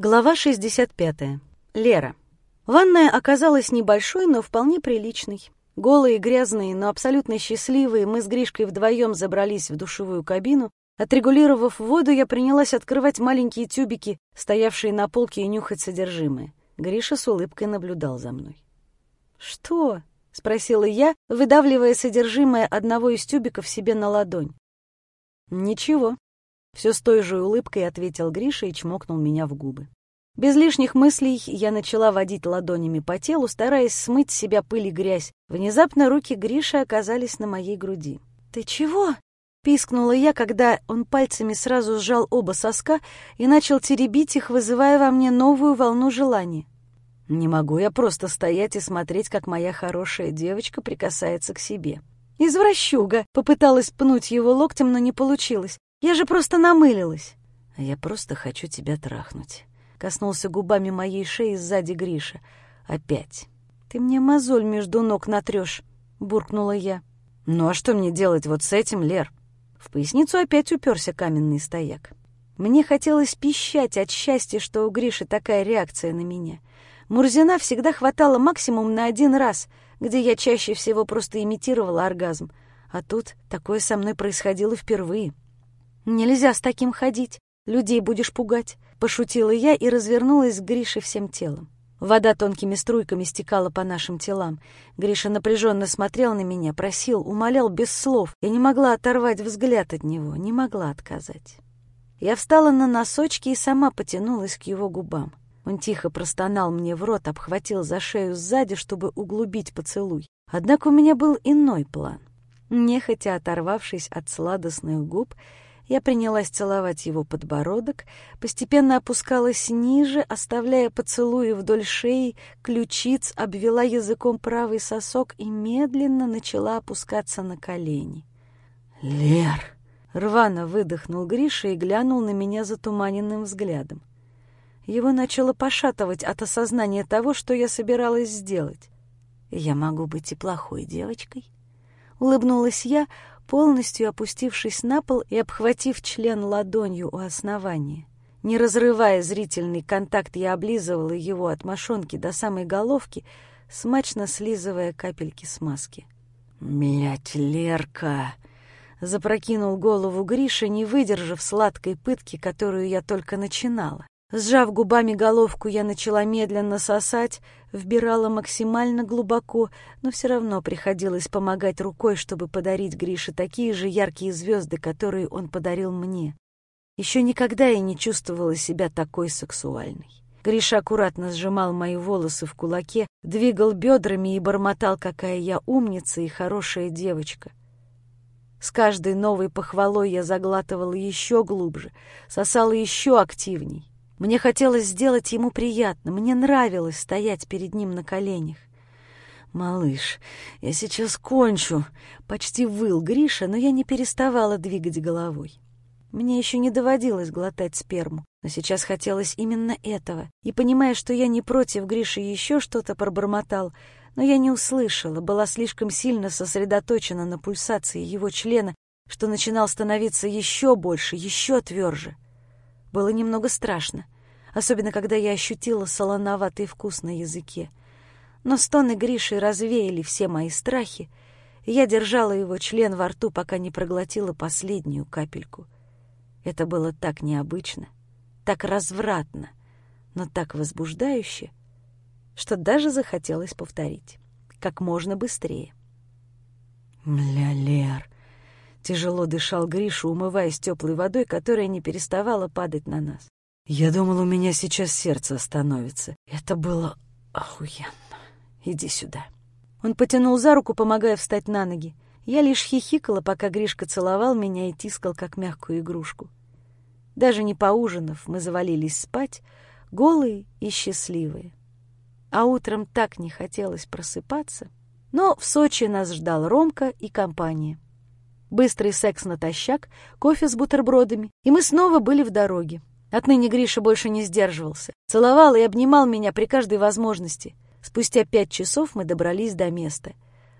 Глава 65. Лера. Ванная оказалась небольшой, но вполне приличной. Голые, грязные, но абсолютно счастливые, мы с Гришкой вдвоем забрались в душевую кабину. Отрегулировав воду, я принялась открывать маленькие тюбики, стоявшие на полке, и нюхать содержимое. Гриша с улыбкой наблюдал за мной. «Что?» — спросила я, выдавливая содержимое одного из тюбиков себе на ладонь. «Ничего», — все с той же улыбкой ответил Гриша и чмокнул меня в губы. Без лишних мыслей я начала водить ладонями по телу, стараясь смыть с себя пыль и грязь. Внезапно руки Гриши оказались на моей груди. «Ты чего?» — пискнула я, когда он пальцами сразу сжал оба соска и начал теребить их, вызывая во мне новую волну желания. Не могу я просто стоять и смотреть, как моя хорошая девочка прикасается к себе. «Извращуга!» — попыталась пнуть его локтем, но не получилось. «Я же просто намылилась!» «А я просто хочу тебя трахнуть» коснулся губами моей шеи сзади Гриша. «Опять». «Ты мне мозоль между ног натрешь», — буркнула я. «Ну а что мне делать вот с этим, Лер?» В поясницу опять уперся каменный стояк. Мне хотелось пищать от счастья, что у Гриши такая реакция на меня. Мурзина всегда хватало максимум на один раз, где я чаще всего просто имитировала оргазм. А тут такое со мной происходило впервые. Нельзя с таким ходить, людей будешь пугать. Пошутила я и развернулась к Грише всем телом. Вода тонкими струйками стекала по нашим телам. Гриша напряженно смотрел на меня, просил, умолял без слов. Я не могла оторвать взгляд от него, не могла отказать. Я встала на носочки и сама потянулась к его губам. Он тихо простонал мне в рот, обхватил за шею сзади, чтобы углубить поцелуй. Однако у меня был иной план. Нехотя оторвавшись от сладостных губ, я принялась целовать его подбородок, постепенно опускалась ниже, оставляя поцелуи вдоль шеи, ключиц, обвела языком правый сосок и медленно начала опускаться на колени. «Лер!» — рвано выдохнул Гриша и глянул на меня затуманенным взглядом. Его начало пошатывать от осознания того, что я собиралась сделать. «Я могу быть и плохой девочкой», — улыбнулась я, полностью опустившись на пол и обхватив член ладонью у основания. Не разрывая зрительный контакт, я облизывала его от мошонки до самой головки, смачно слизывая капельки смазки. «Блядь, Лерка!» — запрокинул голову Гриша, не выдержав сладкой пытки, которую я только начинала. Сжав губами головку, я начала медленно сосать, вбирала максимально глубоко, но все равно приходилось помогать рукой, чтобы подарить Грише такие же яркие звезды, которые он подарил мне. Еще никогда я не чувствовала себя такой сексуальной. Гриша аккуратно сжимал мои волосы в кулаке, двигал бедрами и бормотал, какая я умница и хорошая девочка. С каждой новой похвалой я заглатывала еще глубже, сосала еще активней. Мне хотелось сделать ему приятно, мне нравилось стоять перед ним на коленях. «Малыш, я сейчас кончу!» — почти выл Гриша, но я не переставала двигать головой. Мне еще не доводилось глотать сперму, но сейчас хотелось именно этого. И, понимая, что я не против Гриши еще что-то пробормотал, но я не услышала, была слишком сильно сосредоточена на пульсации его члена, что начинал становиться еще больше, еще тверже. Было немного страшно, особенно когда я ощутила солоноватый вкус на языке. Но стоны Гриши развеяли все мои страхи, и я держала его член во рту, пока не проглотила последнюю капельку. Это было так необычно, так развратно, но так возбуждающе, что даже захотелось повторить, как можно быстрее. «Мля, Лер!» Тяжело дышал Гриша, умываясь теплой водой, которая не переставала падать на нас. Я думал, у меня сейчас сердце остановится. Это было охуенно. Иди сюда. Он потянул за руку, помогая встать на ноги. Я лишь хихикала, пока Гришка целовал меня и тискал, как мягкую игрушку. Даже не поужинав, мы завалились спать, голые и счастливые. А утром так не хотелось просыпаться. Но в Сочи нас ждал Ромка и компания. Быстрый секс натощак, кофе с бутербродами, и мы снова были в дороге. Отныне Гриша больше не сдерживался. Целовал и обнимал меня при каждой возможности. Спустя пять часов мы добрались до места.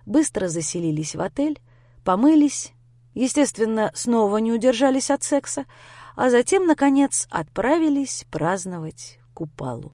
Быстро заселились в отель, помылись, естественно, снова не удержались от секса, а затем, наконец, отправились праздновать купалу.